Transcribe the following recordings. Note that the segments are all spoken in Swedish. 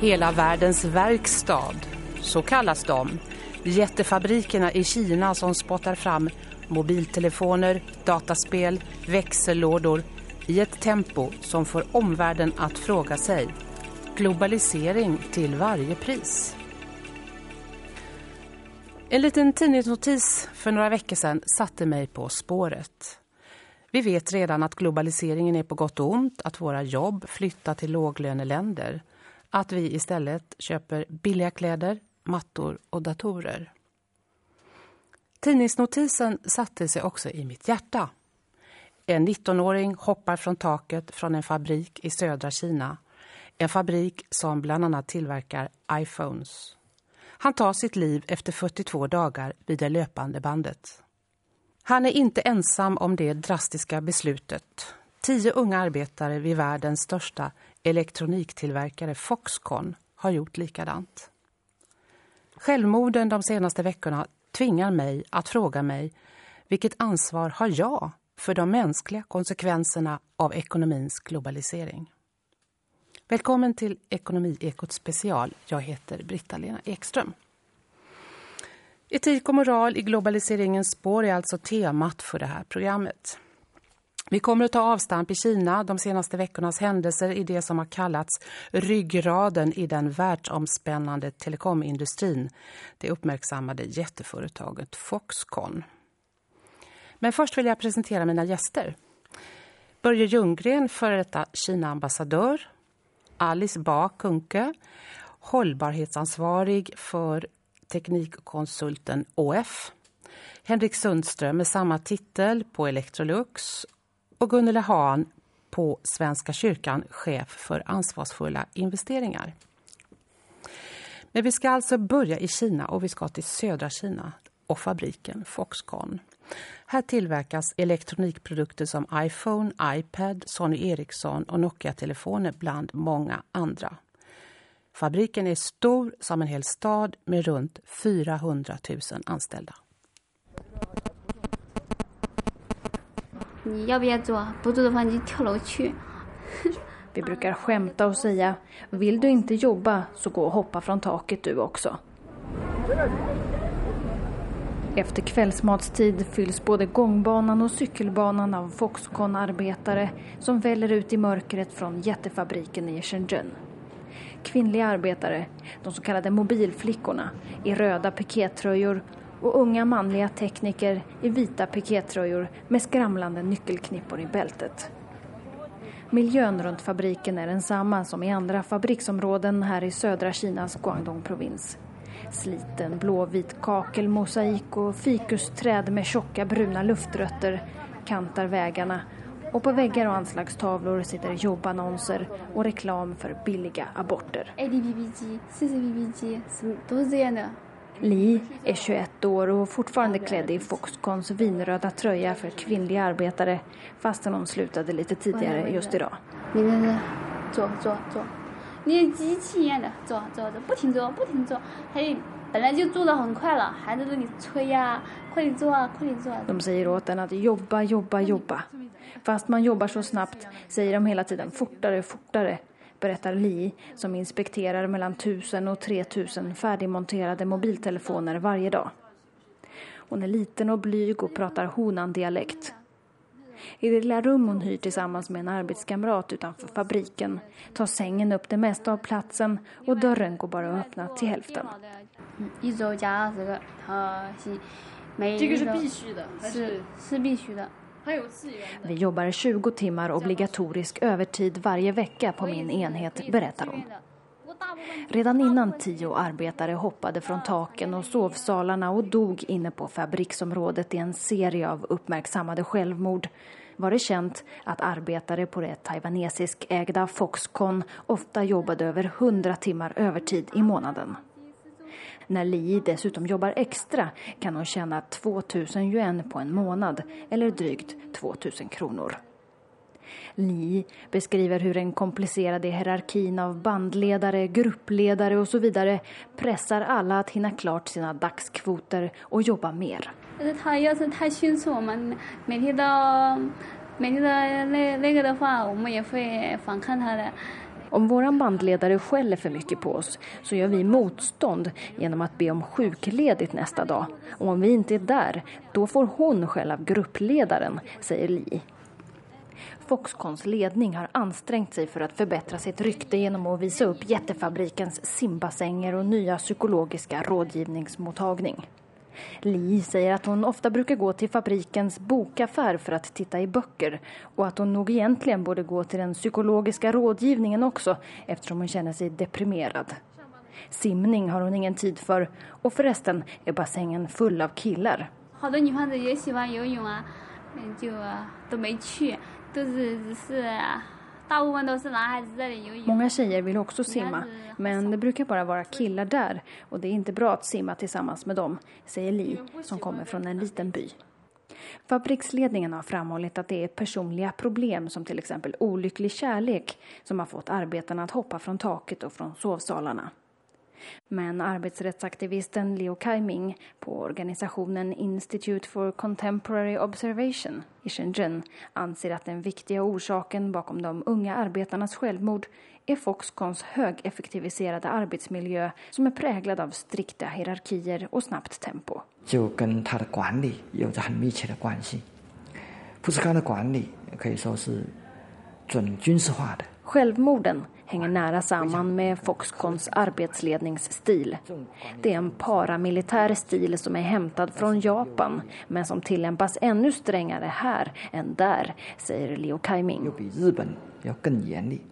Hela världens verkstad, så kallas de. Jättefabrikerna i Kina som spottar fram mobiltelefoner, dataspel, växellådor i ett tempo som får omvärlden att fråga sig. Globalisering till varje pris. En liten tidningsnotis för några veckor sedan satte mig på spåret. Vi vet redan att globaliseringen är på gott och ont, att våra jobb flyttar till låglöneländer, att vi istället köper billiga kläder, mattor och datorer. Tidningsnotisen satte sig också i mitt hjärta. En 19-åring hoppar från taket från en fabrik i södra Kina. En fabrik som bland annat tillverkar iPhones. Han tar sitt liv efter 42 dagar vid det löpande bandet. Han är inte ensam om det drastiska beslutet. Tio unga arbetare vid världens största elektroniktillverkare Foxconn har gjort likadant. Självmorden de senaste veckorna tvingar mig att fråga mig vilket ansvar har jag för de mänskliga konsekvenserna av ekonomins globalisering. Välkommen till Ekonomiekot special. Jag heter Britta-Lena Ekström. Etik och moral i globaliseringens spår är alltså temat för det här programmet. Vi kommer att ta avstamp i Kina, de senaste veckornas händelser i det som har kallats ryggraden i den världsomspännande telekomindustrin, det uppmärksammade jätteföretaget Foxconn. Men först vill jag presentera mina gäster. Börje Ljunggren, före detta Kina-ambassadör. Alice Ba Kunke, hållbarhetsansvarig för teknikkonsulten OF. Henrik Sundström med samma titel på Electrolux och Gunnela Hahn på Svenska kyrkan, chef för ansvarsfulla investeringar. Men vi ska alltså börja i Kina och vi ska till södra Kina och fabriken Foxconn. Här tillverkas elektronikprodukter som iPhone, iPad, Sony Ericsson och Nokia-telefoner bland många andra. Fabriken är stor som en hel stad med runt 400 000 anställda. 你要不要做？不做的话，你就跳楼去。 Vi brukar skämta och säga, vill du inte jobba så gå och hoppa från taket du också. Efter kvällsmatstid fylls både gångbanan och cykelbanan av Foxconn-arbetare som väller ut i mörkret från jättefabriken i Shenzhen. Kvinnliga arbetare, de så kallade mobilflickorna, i röda pikétröjor och unga manliga tekniker i vita pikétröjor med skramlande nyckelknippor i bältet. Miljön runt fabriken är densamma som i andra fabriksområden här i södra Kinas Guangdong-provins. Sliten blåvit kakelmosaik och fikusträd med tjocka bruna luftrötter kantar vägarna och på väggar och anslagstavlor sitter jobbannonser och reklam för billiga aborter. Li är 21 år och fortfarande klädd i Foxcons vinröda tröja för kvinnliga arbetare fastän hon slutade lite tidigare just idag. De säger åt en att jobba, jobba, jobba. Fast man jobbar så snabbt säger de hela tiden fortare, fortare berättar Li som inspekterar mellan 1000 och 3000 färdigmonterade mobiltelefoner varje dag. Hon är liten och blyg och pratar Honan-dialekt. I det lilla rum hon hyr tillsammans med en arbetskamrat utanför fabriken tar sängen upp det mesta av platsen och dörren går bara att öppna till hälften. 嗯，vi jobbar 20 timmar obligatorisk övertid varje vecka på min enhet, berättar hon. Redan innan tio arbetare hoppade från taken och sovsalarna och dog inne på fabriksområdet i en serie av uppmärksammade självmord var det känt att arbetare på det taiwanesisk ägda Foxconn ofta jobbade över 100 timmar övertid i månaden. När Li dessutom jobbar extra kan hon tjäna 2000 yuan på en månad eller drygt 2000 kronor. Li beskriver hur den komplicerade hierarkin av bandledare, gruppledare och så vidare pressar alla att hinna klart sina dagskvoter och jobba mer. 但是他要是太迅速，我们每天都每天的那那个的话，我们也会反抗他的。 Om våran bandledare skäller för mycket på oss så gör vi motstånd genom att be om sjukledigt nästa dag. Och om vi inte är där, då får hon skäll av gruppledaren, säger Li. Foxcons ledning har ansträngt sig för att förbättra sitt rykte genom att visa upp jättefabrikens simbassänger och nya psykologiska rådgivningsmottagning. Li säger att hon ofta brukar gå till fabrikens bokaffär för att titta i böcker och att hon nog egentligen borde gå till den psykologiska rådgivningen också eftersom hon känner sig deprimerad. Simning har hon ingen tid för och förresten är bassängen full av killar. 好多女孩子也喜欢游泳啊，嗯，就都没去，都是只是 Många tjejer vill också simma, men det brukar bara vara killar där och det är inte bra att simma tillsammans med dem, säger Li som kommer från en liten by. Fabriksledningen har framhållit att det är personliga problem som till exempel olycklig kärlek som har fått arbetarna att hoppa från taket och från sovsalarna. Men arbetsrättsaktivisten Leo Kaiming på organisationen Institute for Contemporary Observation i Shenzhen anser att den viktiga orsaken bakom de unga arbetarnas självmord är Foxcons högeffektiviserade arbetsmiljö som är präglad av strikta hierarkier och snabbt tempo. 就跟他的管理有着很密切的关系。富士康的管理可以说是准军事化的。 Självmorden hänger nära samman med Foxcons arbetsledningsstil. Det är en paramilitär stil som är hämtad från Japan men som tillämpas ännu strängare här än där, säger Liu Kaiming.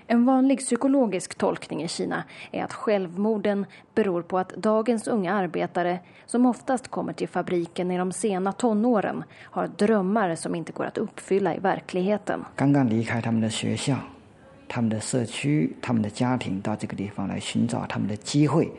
En vanlig psykologisk tolkning i Kina är att självmorden beror på att dagens unga arbetare, som oftast kommer till fabriken i de sena tonåren, har drömmar som inte går att uppfylla i verkligheten. 刚刚离开他们的学校、他们的社区、他们的家庭，到这个地方来寻找他们的机会、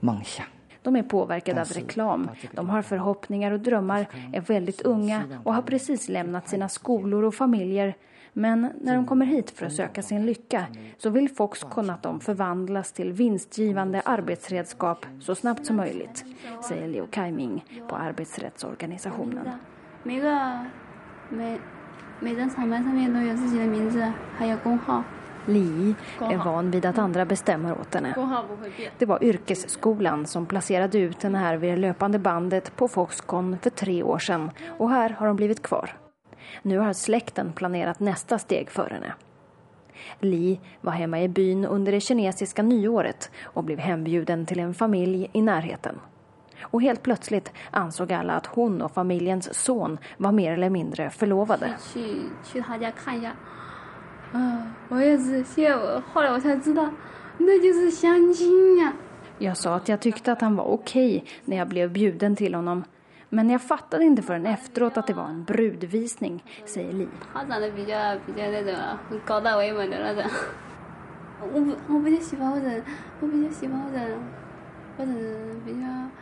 梦想。 De är påverkade av reklam. De har förhoppningar och drömmar, är väldigt unga och har precis lämnat sina skolor och familjer. Men när de kommer hit för att söka sin lycka så vill Foxconn att de förvandlas till vinstgivande arbetsredskap så snabbt som möjligt, säger Leo Kaiming på arbetsrättsorganisationen. 每个每每张厂牌上面都有自己的名字，还有工号， Li är van vid att andra bestämmer åt henne. 工号不会变。 Det var yrkesskolan som placerade ut henne här vid det löpande bandet på Foxconn för tre år sedan och här har hon blivit kvar. Nu har släkten planerat nästa steg för henne. Li var hemma i byn under det kinesiska nyåret och blev hembjuden till en familj i närheten. Och helt plötsligt ansåg alla att hon och familjens son var mer eller mindre förlovade. 去去他家看一下。嗯，我也是，现在我后来我才知道，那就是相亲呀、 Jag sa att jag tyckte att han var okej när jag blev bjuden till honom. Men jag fattade inte förrän efteråt att det var en brudvisning, säger Li. 他长得比较比较那种高大威猛的那种。我不我比较喜欢或者我比较喜欢或者或者比较瘦高瘦高的或者。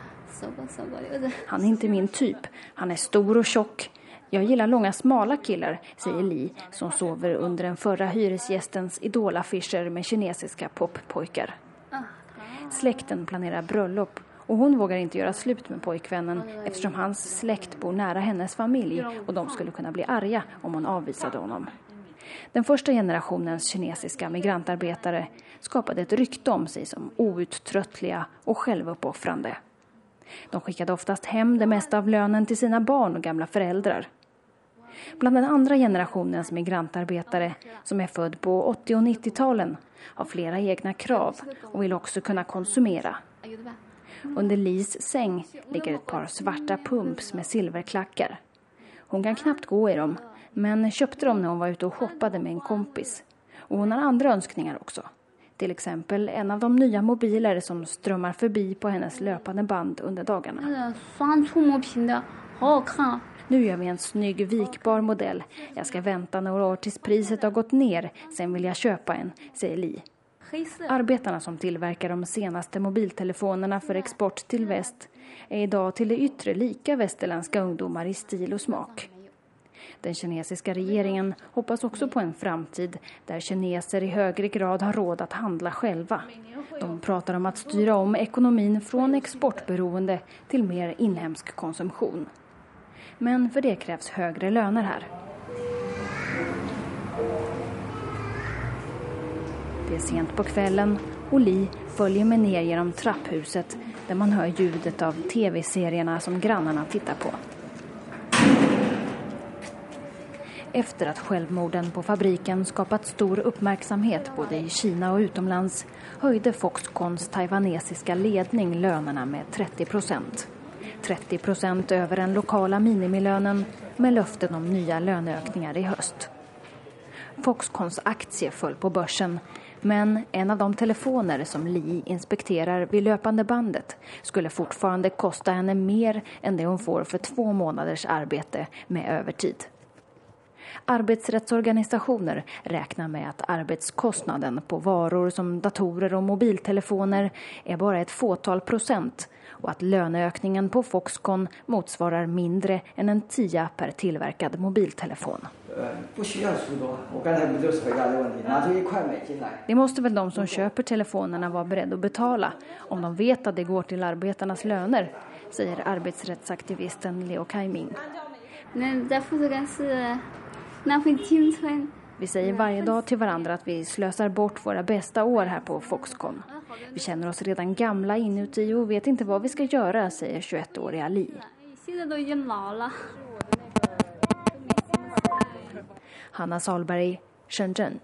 Han är inte min typ. Han är stor och tjock. Jag gillar långa smala killar, säger Li som sover under den förra hyresgästens idolaffischer med kinesiska poppojkar. Släkten planerar bröllop och hon vågar inte göra slut med pojkvännen eftersom hans släkt bor nära hennes familj och de skulle kunna bli arga om hon avvisade honom. Den första generationens kinesiska migrantarbetare skapade ett rykte om sig som outtröttliga och självuppoffrande. De skickade oftast hem det mesta av lönen till sina barn och gamla föräldrar. Bland den andra generationens migrantarbetare, som är född på 80 och 90-talen, har flera egna krav och vill också kunna konsumera. Under Lis säng ligger ett par svarta pumps med silverklackar. Hon kan knappt gå i dem, men köpte dem när hon var ute och shoppade med en kompis. Och hon har andra önskningar också till exempel en av de nya mobiler som strömmar förbi på hennes löpande band under dagarna. Nu gör vi en snygg vikbar modell. Jag ska vänta några år tills priset har gått ner, sen vill jag köpa en, säger Li. Arbetarna som tillverkar de senaste mobiltelefonerna för export till väst är idag till det yttre lika västerländska ungdomar i stil och smak. Den kinesiska regeringen hoppas också på en framtid där kineser i högre grad har råd att handla själva. De pratar om att styra om ekonomin från exportberoende till mer inhemsk konsumtion. Men för det krävs högre löner här. Det är sent på kvällen och Li följer mig ner genom trapphuset där man hör ljudet av tv-serierna som grannarna tittar på. Efter att självmorden på fabriken skapat stor uppmärksamhet både i Kina och utomlands höjde Foxcons taiwanesiska ledning lönerna med 30 procent. 30 procent över den lokala minimilönen med löften om nya löneökningar i höst. Foxcons aktie föll på börsen men en av de telefoner som Li inspekterar vid löpande bandet skulle fortfarande kosta henne mer än det hon får för två månaders arbete med övertid. Arbetsrättsorganisationer räknar med att arbetskostnaden på varor som datorer och mobiltelefoner är bara ett fåtal procent och att löneökningen på Foxconn motsvarar mindre än en tia per tillverkad mobiltelefon. Det måste väl de som köper telefonerna vara beredda att betala om de vet att det går till arbetarnas löner, säger arbetsrättsaktivisten Leo Kaiming. Vi säger varje dag till varandra att vi slösar bort våra bästa år här på Foxconn. Vi känner oss redan gamla inuti och vet inte vad vi ska göra, säger 21-åriga Ali. Hanna Salberg, Shenzhen.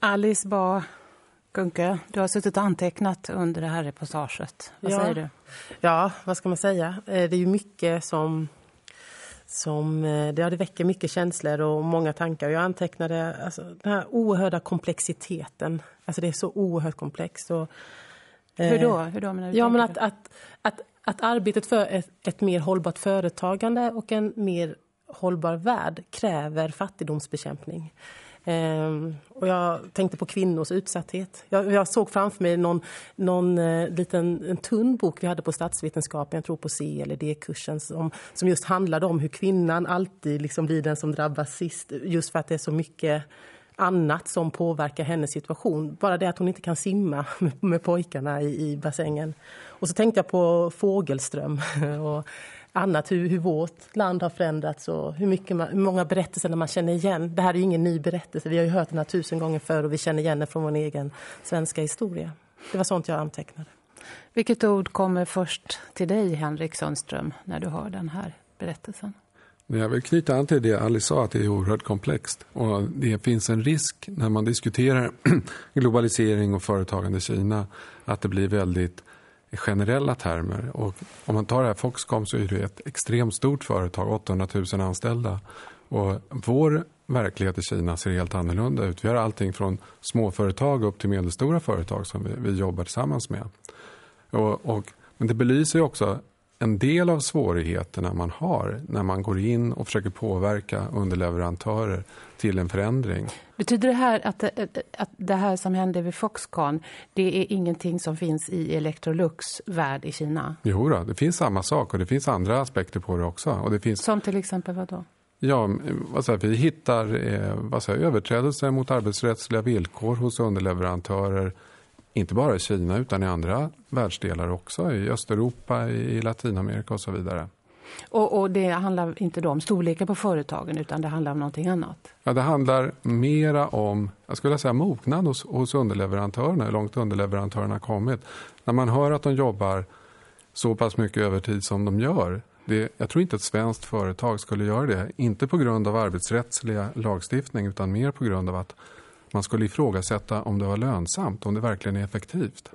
Alice Ba Gunke, du har suttit och antecknat under det här reportaget. Vad ja. säger du? Ja, vad ska man säga? Det är ju mycket som som det, ja, det väcker mycket känslor och många tankar. Jag antecknade alltså, den här oerhörda komplexiteten. Alltså det är så oerhört komplext. Och, Hur då? Hur då menar du ja, men att, att, att, att arbetet för ett, ett mer hållbart företagande och en mer hållbar värld kräver fattigdomsbekämpning. Ehm, och jag tänkte på kvinnors utsatthet. Jag, jag såg framför mig någon, någon eh, liten en tunn bok vi hade på statsvetenskapen, jag tror på C eller D-kursen, som, som just handlade om hur kvinnan alltid liksom blir den som drabbas sist. Just för att det är så mycket annat som påverkar hennes situation. Bara det att hon inte kan simma med, med pojkarna i, i bassängen. Och så tänkte jag på Fågelström och annat, hur, hur vårt land har förändrats och hur, mycket man, hur många berättelser man känner igen. Det här är ju ingen ny berättelse, vi har ju hört den här tusen gånger förr och vi känner igen den från vår egen svenska historia. Det var sånt jag antecknade. Vilket ord kommer först till dig, Henrik Sundström, när du hör den här berättelsen? Jag vill knyta an till det Alice sa, att det är oerhört komplext. Och det finns en risk när man diskuterar globalisering och företagande i Kina att det blir väldigt i generella termer. Och om man tar det här Foxcom så är det ett extremt stort företag, 800 000 anställda. Och vår verklighet i Kina ser helt annorlunda ut. Vi har allting från småföretag upp till medelstora företag som vi, vi jobbar tillsammans med. Och, och, men det belyser också en del av svårigheterna man har när man går in och försöker påverka underleverantörer till en förändring. Betyder det här att det, att det här som hände vid Foxconn det är ingenting som finns i Electrolux värld i Kina? Jo då, det finns samma sak och det finns andra aspekter på det också. Och det finns... Som till exempel vad då? Ja, säger, vi hittar eh, säger, överträdelser mot arbetsrättsliga villkor hos underleverantörer inte bara i Kina utan i andra världsdelar också. I Östeuropa, i Latinamerika och så vidare. Och, och, det handlar inte då om storleken på företagen utan det handlar om någonting annat? Ja, det handlar mera om jag skulle säga mognad hos, hos underleverantörerna, hur långt underleverantörerna har kommit. När man hör att de jobbar så pass mycket övertid som de gör det, jag tror inte ett svenskt företag skulle göra det. Inte på grund av arbetsrättsliga lagstiftning utan mer på grund av att man skulle ifrågasätta om det var lönsamt, om det verkligen är effektivt.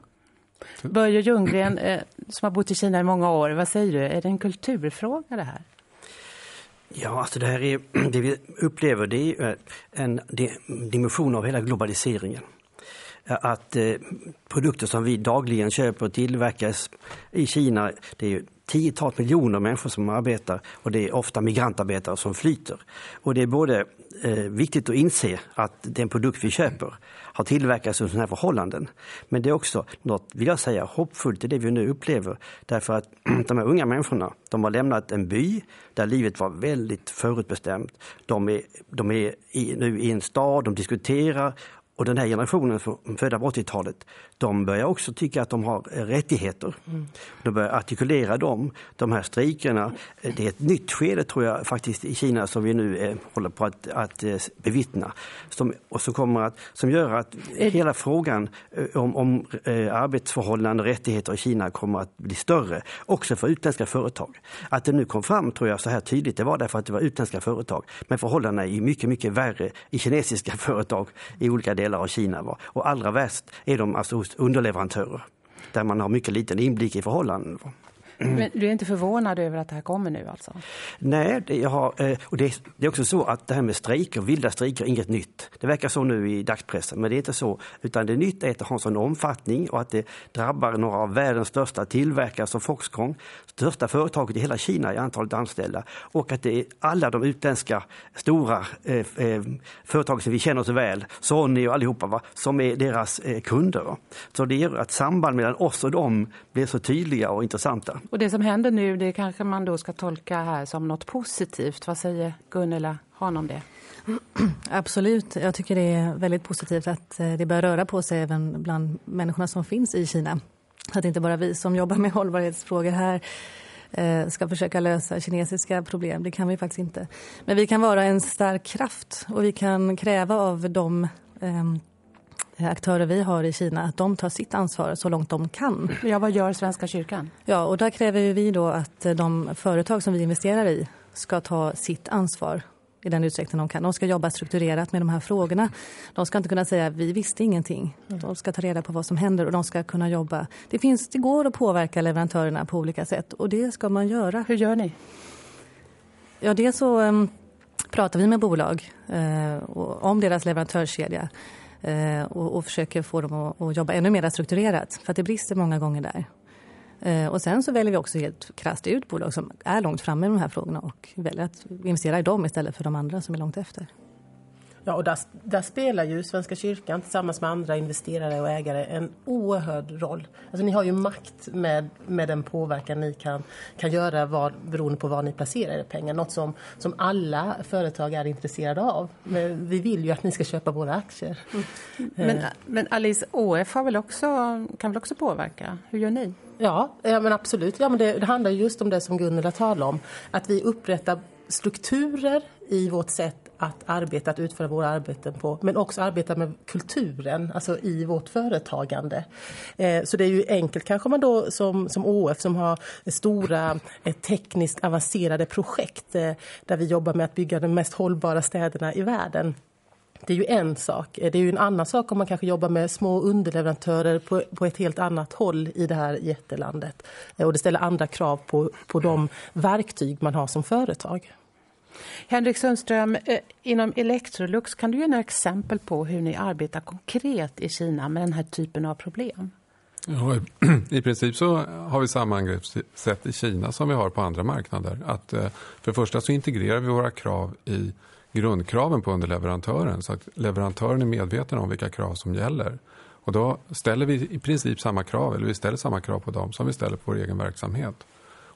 Börje Ljunggren, eh, som har bott i Kina i många år, vad säger du? Är det en kulturfråga det här? Ja, alltså det här är, det vi upplever det är eh, en dimension av hela globaliseringen. Att eh, produkter som vi dagligen köper och tillverkas i Kina, det är tiotals miljoner människor som arbetar och det är ofta migrantarbetare som flyter. Och det är både eh, viktigt att inse att den produkt vi köper har tillverkats under sådana här förhållanden. Men det är också något, vill jag säga, hoppfullt i det vi nu upplever. Därför att de här unga människorna, de har lämnat en by där livet var väldigt förutbestämt. De är, de är i, nu i en stad, de diskuterar och den här generationen födda på 80-talet, de börjar också tycka att de har rättigheter. Mm. De börjar artikulera dem, de här strejkerna. Det är ett nytt skede tror jag faktiskt i Kina som vi nu eh, håller på att, att eh, bevittna. Som, och som, kommer att, som gör att hela frågan eh, om, om eh, arbetsförhållanden och rättigheter i Kina kommer att bli större, också för utländska företag. Att det nu kom fram tror jag så här tydligt, det var därför att det var utländska företag. Men förhållandena är mycket, mycket värre i kinesiska företag i olika delar delar av Kina. Va? Och allra värst är de alltså hos underleverantörer, där man har mycket liten inblick i förhållanden. Va? Men du är inte förvånad över att det här kommer nu alltså? Nej, det, jag har, eh, och det, det, är också så att det här med strejker, vilda strejker är inget nytt. Det verkar så nu i dagspressen, men det är inte så. Utan det nytt är att det har en sån omfattning och att det drabbar några av världens största tillverkare som Foxconn, största företaget i hela Kina i antalet anställda. Och att det är alla de utländska stora eh, eh, företag som vi känner så väl, Sony och allihopa, va, som är deras eh, kunder. Va. Så det gör att samband mellan oss och dem blir så tydliga och intressanta. Och det som händer nu, det kanske man då ska tolka här som något positivt. Vad säger Gunnela Han om det? Absolut. Jag tycker det är väldigt positivt att eh, det börjar röra på sig även bland människorna som finns i Kina. Att inte bara vi som jobbar med hållbarhetsfrågor här eh, ska försöka lösa kinesiska problem. Det kan vi faktiskt inte. Men vi kan vara en stark kraft och vi kan kräva av de ehm, aktörer vi har i Kina att de tar sitt ansvar så långt de kan. Ja, vad gör Svenska kyrkan? Ja, och där kräver vi då att de företag som vi investerar i ska ta sitt ansvar i den utsträckning de kan. De ska jobba strukturerat med de här frågorna. De ska inte kunna säga vi visste ingenting. De ska ta reda på vad som händer och de ska kunna jobba. Det, finns, det går att påverka leverantörerna på olika sätt och det ska man göra. Hur gör ni? Ja, det så um, pratar vi med bolag uh, om deras leverantörskedja. Eh, och, och, försöker få dem att, att, jobba ännu mer strukturerat. För att det brister många gånger där. Eh, och sen så väljer vi också helt krasst ut bolag som är långt framme i de här frågorna och väljer att investera i dem istället för de andra som är långt efter. Ja, och där, där, spelar ju Svenska kyrkan tillsammans med andra investerare och ägare en oerhörd roll. Alltså, ni har ju makt med, med den påverkan ni kan, kan göra vad, beroende på var ni placerar era pengar. Något som, som alla företag är intresserade av. Men vi vill ju att ni ska köpa våra aktier. Mm. Men, men Alice, ÅF har väl också, kan väl också påverka? Hur gör ni? Ja, ja men absolut. Ja, men det, det handlar just om det som Gunilla talade om. Att vi upprättar strukturer i vårt sätt att arbeta, att utföra våra arbeten på, men också arbeta med kulturen, alltså i vårt företagande. Eh, så det är ju enkelt kanske man då som, som ÅF som har stora eh, tekniskt avancerade projekt eh, där vi jobbar med att bygga de mest hållbara städerna i världen. Det är ju en sak. Eh, det är ju en annan sak om man kanske jobbar med små underleverantörer på, på ett helt annat håll i det här jättelandet. Eh, och det ställer andra krav på, på de verktyg man har som företag. Henrik Sundström, eh, inom Electrolux kan du ge några exempel på hur ni arbetar konkret i Kina med den här typen av problem? Ja, I princip så har vi samma angreppssätt i Kina som vi har på andra marknader. Att, eh, för det första så integrerar vi våra krav i grundkraven på underleverantören så att leverantören är medveten om vilka krav som gäller. Och då ställer vi i princip samma krav, eller vi ställer samma krav på dem som vi ställer på vår egen verksamhet.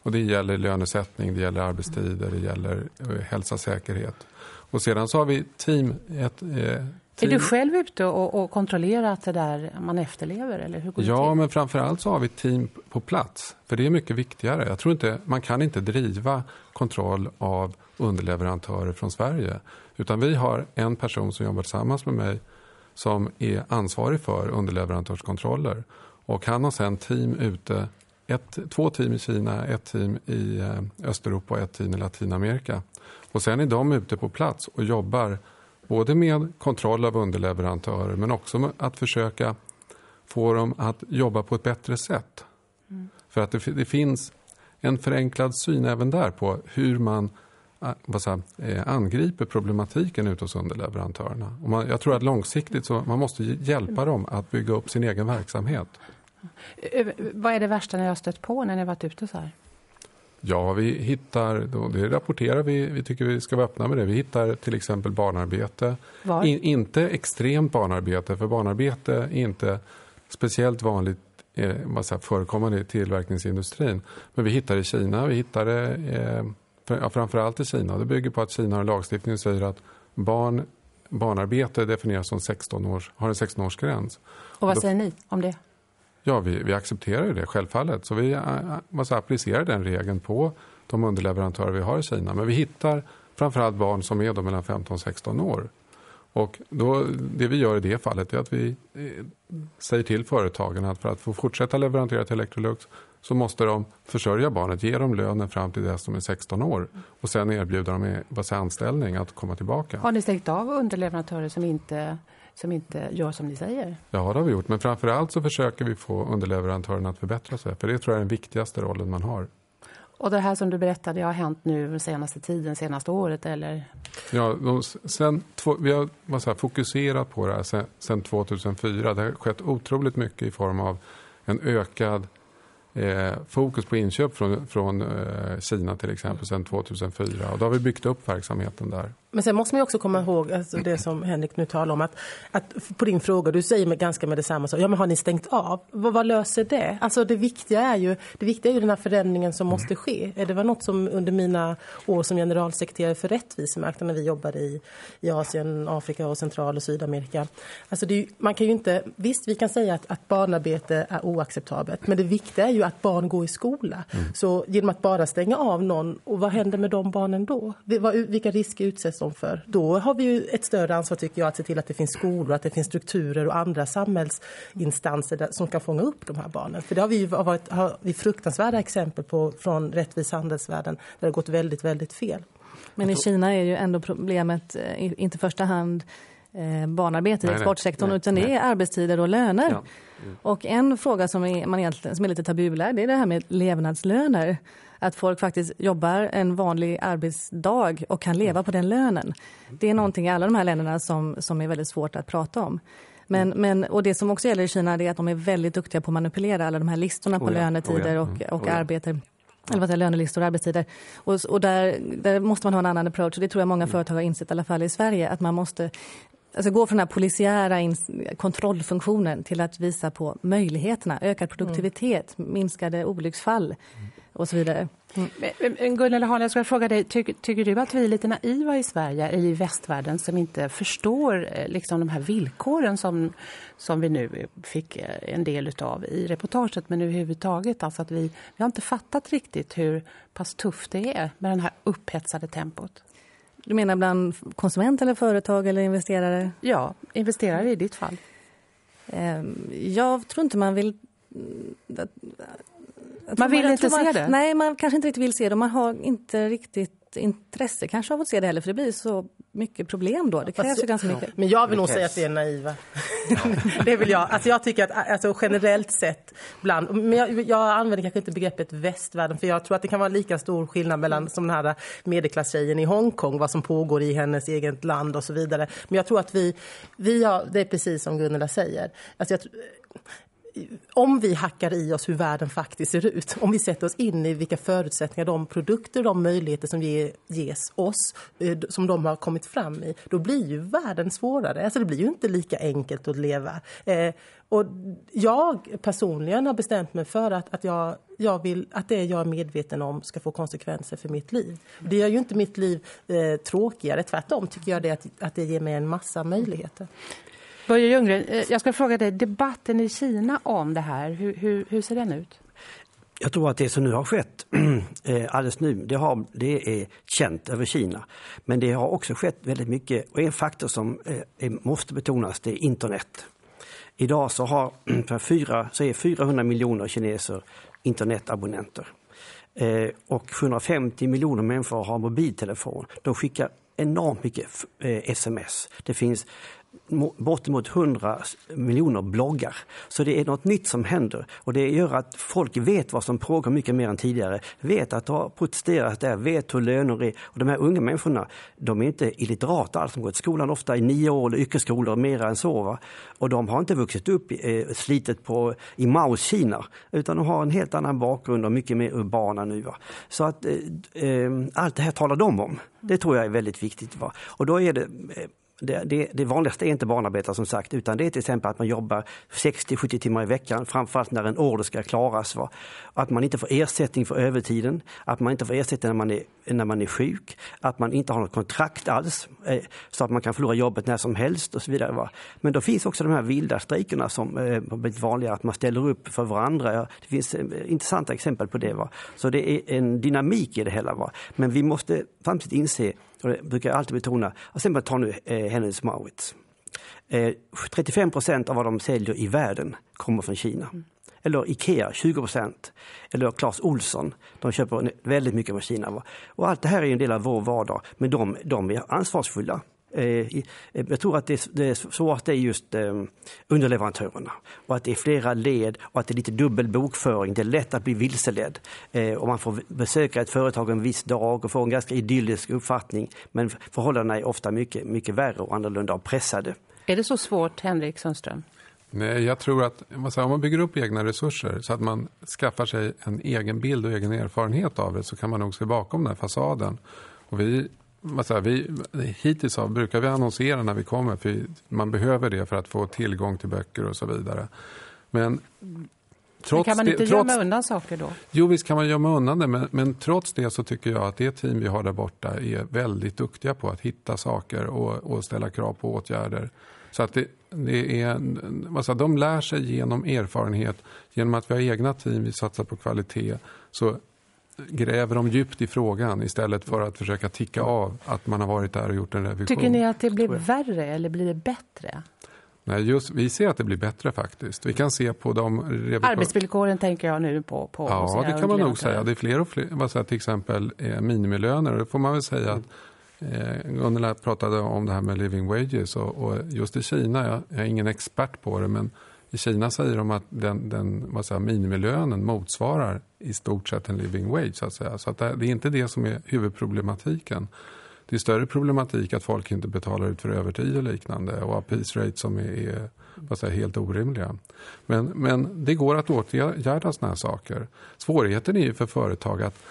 Och det gäller lönesättning, det gäller arbetstider, det gäller eh, hälsa och säkerhet. Och sedan så har vi team, ett, eh, är du själv ute och, och kontrollerar att det där man efterlever? Eller hur går ja, men framförallt så har vi team på plats. För det är mycket viktigare. Jag tror inte, man kan inte driva kontroll av underleverantörer från Sverige. Utan vi har en person som jobbar tillsammans med mig som är ansvarig för underleverantörskontroller. Och han har sen team ute ett, två team i Kina, ett team i eh, Östeuropa och ett team i Latinamerika. Och sen är de ute på plats och jobbar både med kontroll av underleverantörer men också med att försöka få dem att jobba på ett bättre sätt. Mm. För att det, det, finns en förenklad syn även där på hur man eh, vad säger, eh, angriper problematiken ute hos underleverantörerna. Och man, jag tror att långsiktigt så man måste hjälpa dem att bygga upp sin egen verksamhet. Eh, vad är det värsta ni har stött på när ni har varit ute så här? Ja, vi hittar, det rapporterar vi, vi tycker vi ska vara öppna med det. Vi hittar till exempel barnarbete. In, inte extremt barnarbete, för barnarbete är inte speciellt vanligt eh, vad säger, förekommande i tillverkningsindustrin. Men vi hittar i Kina, vi hittar det eh, för, ja, framförallt i Kina. Det bygger på att Kina har en lagstiftning som säger att barn barnarbete definieras som 16 års, har en 16-årsgräns. Och vad säger ni om det? Ja, vi, vi accepterar det självfallet. Så vi eh, eh, måste applicera den regeln på de underleverantörer vi har i Kina. Men vi hittar framförallt barn som är mellan 15 och 16 år. Och då, det vi gör i det fallet är att vi eh, säger till företagen att för att få fortsätta leverantera till Electrolux så måste de försörja barnet, ge dem lönen fram till dess de är 16 år och sen erbjuda dem i anställning att komma tillbaka. Har ni stängt av underleverantörer som inte, som inte gör som ni säger? Ja, det har vi gjort. Men framförallt så försöker vi få underleverantörerna att förbättra sig. För det tror jag är den viktigaste rollen man har. Och det här som du berättade har hänt nu den senaste tiden, senaste året eller? Ja, sen, vi har här, fokuserat på det här sen, sen 2004. Det har skett otroligt mycket i form av en ökad eh, fokus på inköp från, från eh, Kina till exempel sedan 2004. Och då har vi byggt upp verksamheten där. Men sen måste man också komma ihåg alltså det som Henrik nu talar om. Att, att på din fråga, du säger med ganska med detsamma, så, ja men har ni stängt av? Vad, vad, löser det? Alltså det viktiga är ju, det viktiga är ju den här förändringen som måste ske. Det var något som under mina år som generalsekreterare för rättvisemarknaden när vi jobbade i, i Asien, Afrika och Central- och Sydamerika. Alltså det, man kan ju inte, visst vi kan säga att, att barnarbete är oacceptabelt. Men det viktiga är ju att barn går i skola. Mm. Så genom att bara stänga av någon, och vad händer med de barnen då? Vilka risker utsätts de för. Då har vi ju ett större ansvar tycker jag att se till att det finns skolor, att det finns strukturer och andra samhällsinstanser där, som kan fånga upp de här barnen. För det har vi ju varit har vi fruktansvärda exempel på från rättvis handelsvärlden där det har gått väldigt, väldigt fel. Men i Kina är ju ändå problemet eh, inte i första hand eh, barnarbete i exportsektorn nej, utan det är arbetstider och löner. Ja. Mm. Och en fråga som är, man egentligen, som är lite tabubelagd det är det här med levnadslöner att folk faktiskt jobbar en vanlig arbetsdag och kan leva på den lönen. Det är någonting i alla de här länderna som, som är väldigt svårt att prata om. Men, men, och det som också gäller i Kina är att de är väldigt duktiga på att manipulera alla de här listorna på oh ja, lönetider oh ja, mm, och, och oh ja. arbete eller vad säger, lönelistor och arbetstider. Och, och där, där måste man ha en annan approach och det tror jag många mm. företag har insett i alla fall i Sverige att man måste alltså gå från den här polisiära kontrollfunktionen till att visa på möjligheterna, ökad produktivitet, mm. minskade olycksfall. Och så vidare. Mm. Gunnel Hahn, jag ska fråga dig, tycker, tycker du att vi är lite naiva i Sverige, i västvärlden, som inte förstår eh, liksom, de här villkoren som, som vi nu fick eh, en del av i reportaget, men överhuvudtaget, alltså att vi, vi har inte fattat riktigt hur pass tufft det är med den här upphetsade tempot. Du menar bland konsument eller företag eller investerare? Ja, investerare i ditt fall. Ehm, jag tror inte man vill man vill man, inte se det? Nej, man kanske inte riktigt vill se det. Man har inte riktigt intresse kanske av att se det heller för det blir så mycket problem då. Det krävs ju ganska mycket. Men jag vill nog säga att vi är naiva. det vill jag. Alltså jag tycker att alltså generellt sett bland, men jag, jag använder kanske inte begreppet västvärlden för jag tror att det kan vara lika stor skillnad mellan som den här medelklasstjejen i Hongkong, vad som pågår i hennes eget land och så vidare. Men jag tror att vi, vi har, det är precis som Gunilla säger. Alltså jag, om vi hackar i oss hur världen faktiskt ser ut, om vi sätter oss in i vilka förutsättningar de produkter, de möjligheter som ge, ges oss, eh, som de har kommit fram i, då blir ju världen svårare. Alltså det blir ju inte lika enkelt att leva. Eh, och jag personligen har bestämt mig för att, att, jag, jag vill, att det jag är medveten om ska få konsekvenser för mitt liv. Det gör ju inte mitt liv eh, tråkigare, tvärtom tycker jag det att, att det ger mig en massa möjligheter. Börje Ljunggren, eh, jag ska fråga dig, debatten i Kina om det här, hur, hur, hur ser den ut? Jag tror att det som nu har skett eh, alldeles nu, det, har, det är känt över Kina. Men det har också skett väldigt mycket och en faktor som eh, är, måste betonas det är internet. Idag så, har, för fyra, så är 400 miljoner kineser internetabonnenter. och 750 miljoner människor har mobiltelefon. De skickar enormt mycket sms. Det finns bortemot 100 miljoner bloggar. Så det är något nytt som händer och det gör att folk vet vad som pågår mycket mer än tidigare. Vet att det har protesterat där, vet hur löner är. Och de här unga människorna, de är inte illiterata alls. De går till skolan ofta i nio år, eller yrkesskolor, mera än så. Va? Och de har inte vuxit upp eh, slitet på, i Maos Kina, utan de har en helt annan bakgrund och mycket mer urbana nu. Va? Så att eh, eh allt det här talar de om. Det tror jag är väldigt viktigt. Va? Och då är det eh, det, det, det, vanligaste är inte barnarbetare som sagt, utan det är till exempel att man jobbar 60-70 timmar i veckan, framförallt när en order ska klaras. Va? Att man inte får ersättning för övertiden, att man inte får ersättning när man är, när man är sjuk, att man inte har något kontrakt alls, eh, så att man kan förlora jobbet när som helst och så vidare. Va? Men då finns också de här vilda strejkerna som eh, har blivit vanliga, att man ställer upp för varandra. Det finns eh, intressanta exempel på det. Va? Så det är en dynamik i det hela. Va? Men vi måste samtidigt inse och det brukar jag alltid betona. Och sen bara ta nu eh, Hennes Mauritz. Eh, 35 procent av vad de säljer i världen kommer från Kina. Mm. Eller Ikea 20 procent. Eller Clas Olsson, de köper väldigt mycket från Kina. Och allt det här är en del av vår vardag, men de, de är ansvarsfulla. Eh, eh, jag tror att det, är svårt det är just eh, underleverantörerna och att det är flera led och att det är lite dubbel bokföring. Det är lätt att bli vilseledd och man får besöka ett företag en viss dag och få en ganska idyllisk uppfattning. Men förhållandena är ofta mycket, mycket värre och annorlunda och pressade. Är det så svårt, Henrik Sundström? Nej, jag tror att om man bygger upp egna resurser så att man skaffar sig en egen bild och egen erfarenhet av det så kan man nog se bakom den här fasaden. Och vi Vi, hittills så brukar vi annonsera när vi kommer för man behöver det för att få tillgång till böcker och så vidare. Men Trots men kan man inte det, trots, gömma undan saker då? Jo, visst kan man gömma undan det. Men, men, trots det så tycker jag att det team vi har där borta är väldigt duktiga på att hitta saker och, och ställa krav på åtgärder. Så att det, det är, alltså de lär sig genom erfarenhet. Genom att vi har egna team, vi satsar på kvalitet. Så gräver de djupt i frågan istället för att försöka ticka av att man har varit där och gjort en revision. Tycker ni att det blir värre eller blir det bättre? Nej, just, vi ser att det blir bättre faktiskt. Vi kan se på de... Arbetsvillkoren tänker jag nu på. på ja, det kan man nog säga. Det är fler och fler, vad säger, till exempel eh, minimilöner. Det får man väl säga att eh, Gunilla pratade om det här med living wages och, och just i Kina, jag, jag är ingen expert på det, men i Kina säger de att den, den vad säger, minimilönen motsvarar i stort sett en living wage. Så, att säga. så att det, är inte det som är huvudproblematiken. Det är större problematik att folk inte betalar ut för övertid och liknande och har peace rates som är, är vad säger, helt orimliga. Men, men det går att åtgärda sådana här saker. Svårigheten är ju för företag att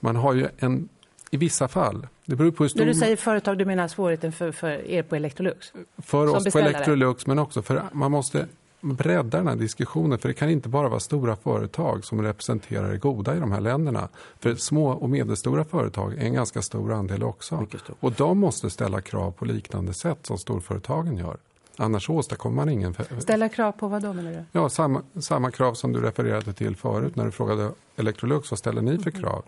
man har ju en i vissa fall. Det beror på hur stor... När du säger företag, du menar svårigheten för, för er på Electrolux? För oss på Electrolux, men också för man måste bredda den här diskussionen. För det kan inte bara vara stora företag som representerar det goda i de här länderna. För små och medelstora företag är en ganska stor andel också. Och de måste ställa krav på liknande sätt som storföretagen gör. Annars åstadkommer man ingen... Ställa krav på vad då menar du? Ja, samma, samma krav som du refererade till förut när du frågade Electrolux. Vad ställer ni för mm. krav?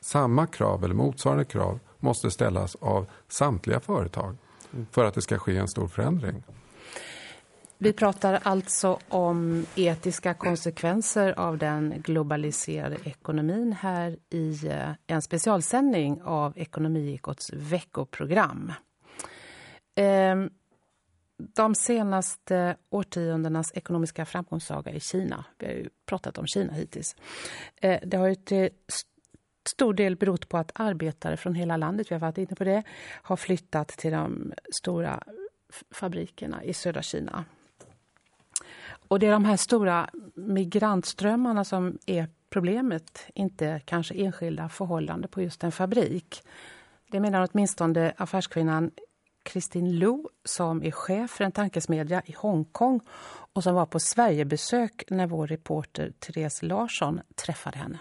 Samma krav eller motsvarande krav måste ställas av samtliga företag för att det ska ske en stor förändring. Vi pratar alltså om etiska konsekvenser av den globaliserade ekonomin här i eh, en specialsändning av Ekonomikots veckoprogram. Ehm, de senaste årtiondenas ekonomiska framgångssaga i Kina, vi har ju pratat om Kina hittills, eh, det har ju till stor del berott på att arbetare från hela landet, vi har varit inne på det, har flyttat till de stora fabrikerna i södra Kina. Och det är de här stora migrantströmmarna som är problemet, inte kanske enskilda förhållanden på just en fabrik. Det menar åtminstone affärskvinnan Kristin Lo som är chef för en tankesmedja i Hongkong och som var på Sverigebesök när vår reporter Therese Larsson träffade henne.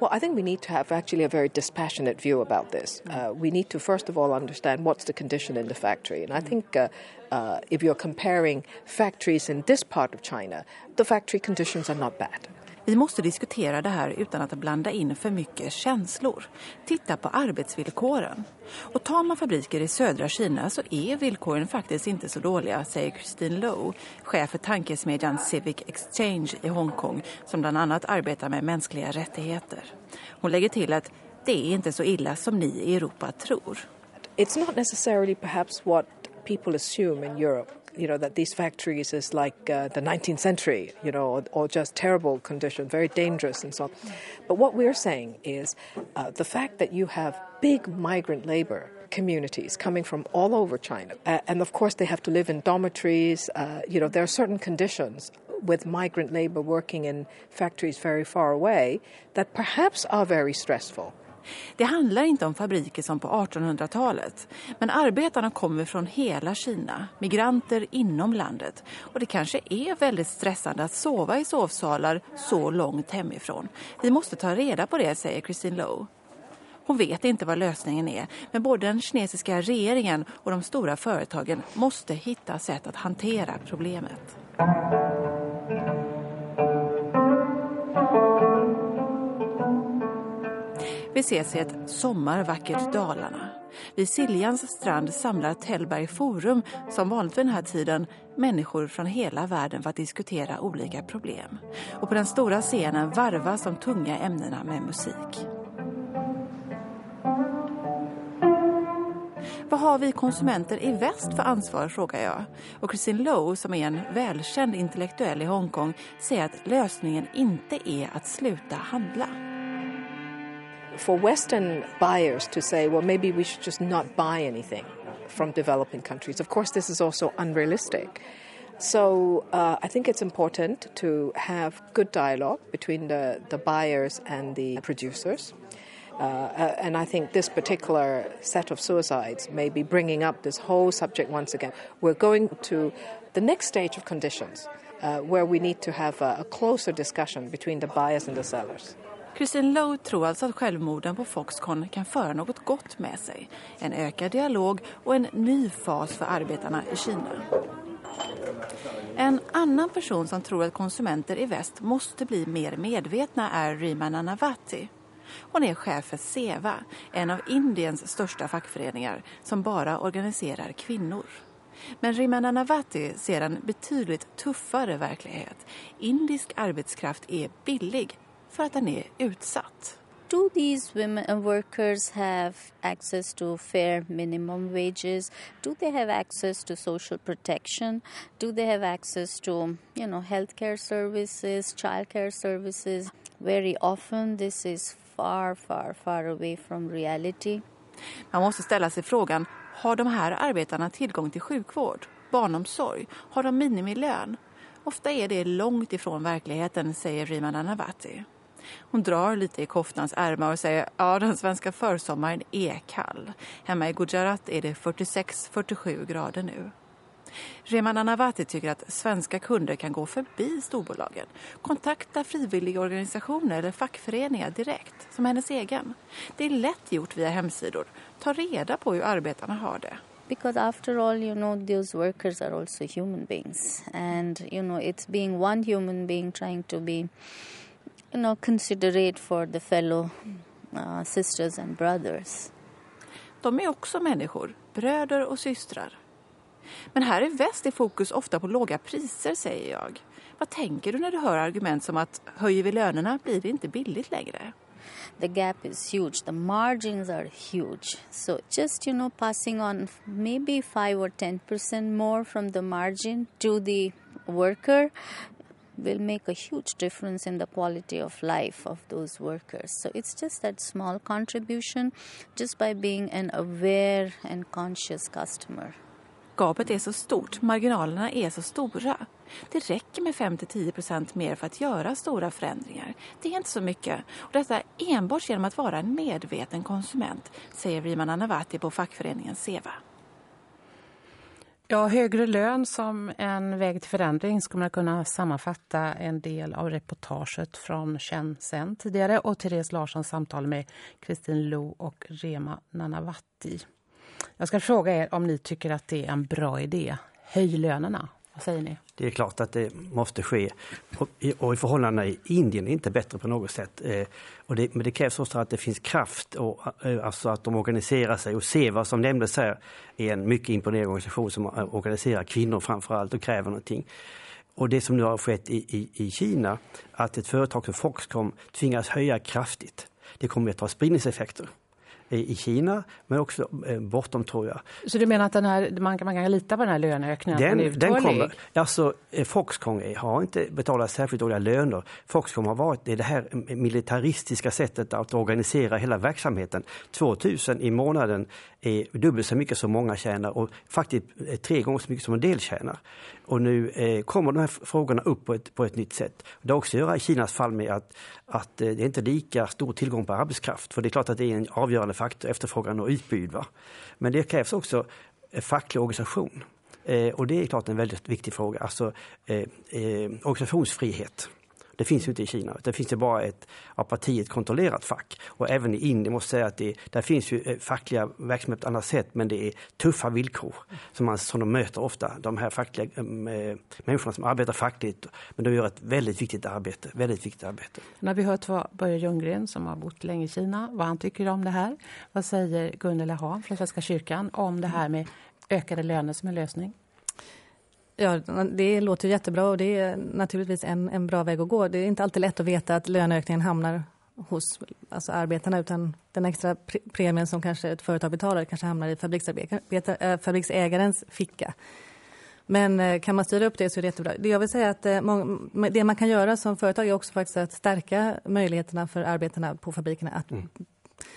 Well, I think we need to have actually a very dispassionate view about this. Uh, we need to, first of all, understand what's the condition in the factory. And I think uh, uh, if you're comparing factories in this part of China, the factory conditions are not bad. Vi måste diskutera det här utan att blanda in för mycket känslor. Titta på arbetsvillkoren. Och tar man fabriker i södra Kina så är villkoren faktiskt inte så dåliga, säger Christine Lowe, chef för tankesmedjan Civic Exchange i Hongkong som bland annat arbetar med mänskliga rättigheter. Hon lägger till att det är inte så illa som ni i Europa tror. It's not necessarily perhaps what people assume in Europe. You know that these factories is like uh, the 19th century, you know, or, or, just terrible condition, very dangerous and so on. But what we're saying is uh, the fact that you have big migrant labor communities coming from all over China, uh, and of course they have to live in dormitories. Uh, you know, there are certain conditions with migrant labor working in factories very far away that perhaps are very stressful. Det handlar inte om fabriker som på 1800-talet. Men arbetarna kommer från hela Kina, migranter inom landet. Och det kanske är väldigt stressande att sova i sovsalar så långt hemifrån. Vi måste ta reda på det, säger Christine Lowe. Hon vet inte vad lösningen är, men både den kinesiska regeringen och de stora företagen måste hitta sätt att hantera problemet. Vi ses i ett sommarvackert Dalarna. Vid Siljans strand samlar Tällberg Forum, som vanligt vid den här tiden, människor från hela världen för att diskutera olika problem. Och på den stora scenen varvas de tunga ämnena med musik. Vad har vi konsumenter i väst för ansvar, frågar jag. Och Christine Lowe, som är en välkänd intellektuell i Hongkong, säger att lösningen inte är att sluta handla. For Western buyers to say, well, maybe we should just not buy anything from developing countries, of course, this is also unrealistic. So uh, I think it's important to have good dialogue between the, the buyers and the producers. Uh, uh, and I think this particular set of suicides may be bringing up this whole subject once again. We're going to the next stage of conditions uh, where we need to have a, a, closer discussion between the buyers and the sellers. Christine Lowe tror alltså att självmorden på Foxconn kan föra något gott med sig. En ökad dialog och en ny fas för arbetarna i Kina. En annan person som tror att konsumenter i väst måste bli mer medvetna är Rima Nanavati. Hon är chef för SEVA, en av Indiens största fackföreningar som bara organiserar kvinnor. Men Rimana Navati ser en betydligt tuffare verklighet. Indisk arbetskraft är billig för att den är utsatt. do these women workers have access to fair minimum wages do they have access to social protection do they have access to you know healthcare services childcare services very often this is far, far, far away from reality. Man måste ställa sig frågan, har de här arbetarna tillgång till sjukvård, barnomsorg? Har de minimilön? Ofta är det långt ifrån verkligheten, säger Rima Nanavati. Hon drar lite i koftans ärmar och säger ja den svenska försommaren är kall. Hemma i Gujarat är det 46-47 grader nu. Reman Anavati tycker att svenska kunder kan gå förbi storbolagen. Kontakta frivilliga organisationer eller fackföreningar direkt, som hennes egen. Det är lätt gjort via hemsidor. Ta reda på hur arbetarna har det. because after all you know those workers are also human beings and you know it's being one human being trying to be you know considerate for the fellow uh, sisters and brothers de är också människor bröder och systrar men här i väst är fokus ofta på låga priser, säger jag. Vad tänker du när du hör argument som att höjer vi lönerna blir det inte billigt längre? the gap is huge the margins are huge so just you know passing on maybe 5 or 10 percent more from the margin to the worker will make a huge difference in the quality of life of those workers so it's just that small contribution just by being an aware and conscious customer Gapet är så stort, marginalerna är så stora. Det räcker med 5-10% mer för att göra stora förändringar. Det är inte så mycket. Och detta enbart genom att vara en medveten konsument, säger Riman Anavati på fackföreningen SEVA. Ja, högre lön som en väg till förändring skulle man kunna sammanfatta en del av reportaget från Shenzhen tidigare och Therese Larssons samtal med Kristin Lo och Rema Nanavati. Jag ska fråga er om ni tycker att det är en bra idé. Höj lönerna. Vad säger ni? Det är klart att det måste ske. Och, och i förhållandena i Indien är inte bättre på något sätt. Eh, och det, men det krävs också att det finns kraft och eh, alltså att de organiserar sig. Och ser vad som nämndes här är en mycket imponerande organisation som eh, organiserar kvinnor framför allt och kräver någonting. Och det som nu har skett i, i, i Kina, att ett företag som Foxcom tvingas höja kraftigt, det kommer att ha spridningseffekter i Kina men också eh, bortom tror jag. Så du menar att den här, man, kan, man kan lita på den här löneökningen? Den, den, den kommer, alltså eh, Foxconn har inte betalat särskilt dåliga löner. Foxconn har varit det, det här militaristiska sättet att organisera hela verksamheten. 2000 i månaden är dubbelt så mycket som många tjänar och faktiskt eh, tre gånger så mycket som en del tjänar. Och nu eh, kommer de här frågorna upp på ett, på ett nytt sätt. Det har också att göra i Kinas fall med att, att eh, det är inte lika stor tillgång på arbetskraft. För det är klart att det är en avgörande faktor, efterfrågan och utbud. Va? Men det krävs också eh, facklig organisation. Eh, och det är klart en väldigt viktig fråga, alltså eh, eh, organisationsfrihet. Det finns ju inte i Kina. Det finns det bara ett av partiet kontrollerat fack. Och även i Indien måste jag säga att det, där finns ju eh, fackliga verksamheter på annat sätt men det är tuffa villkor som, man, som de möter ofta. De här fackliga äh, människorna som arbetar fackligt men de gör ett väldigt viktigt arbete. Väldigt viktigt arbete. Nu har vi hört vad Börje Ljunggren som har bott länge i Kina, vad han tycker om det här. Vad säger Gunnel Hahn från Svenska kyrkan om det här med ökade löner som en lösning? Ja, det låter jättebra och det är naturligtvis en, en bra väg att gå. Det är inte alltid lätt att veta att löneökningen hamnar hos alltså arbetarna utan den extra premien som kanske ett företag betalar kanske hamnar i äh, fabriksägarens ficka. Men äh, kan man styra upp det så är det jättebra. Det jag vill säga att äh, det man kan göra som företag är också faktiskt att stärka möjligheterna för arbetarna på fabrikerna att mm.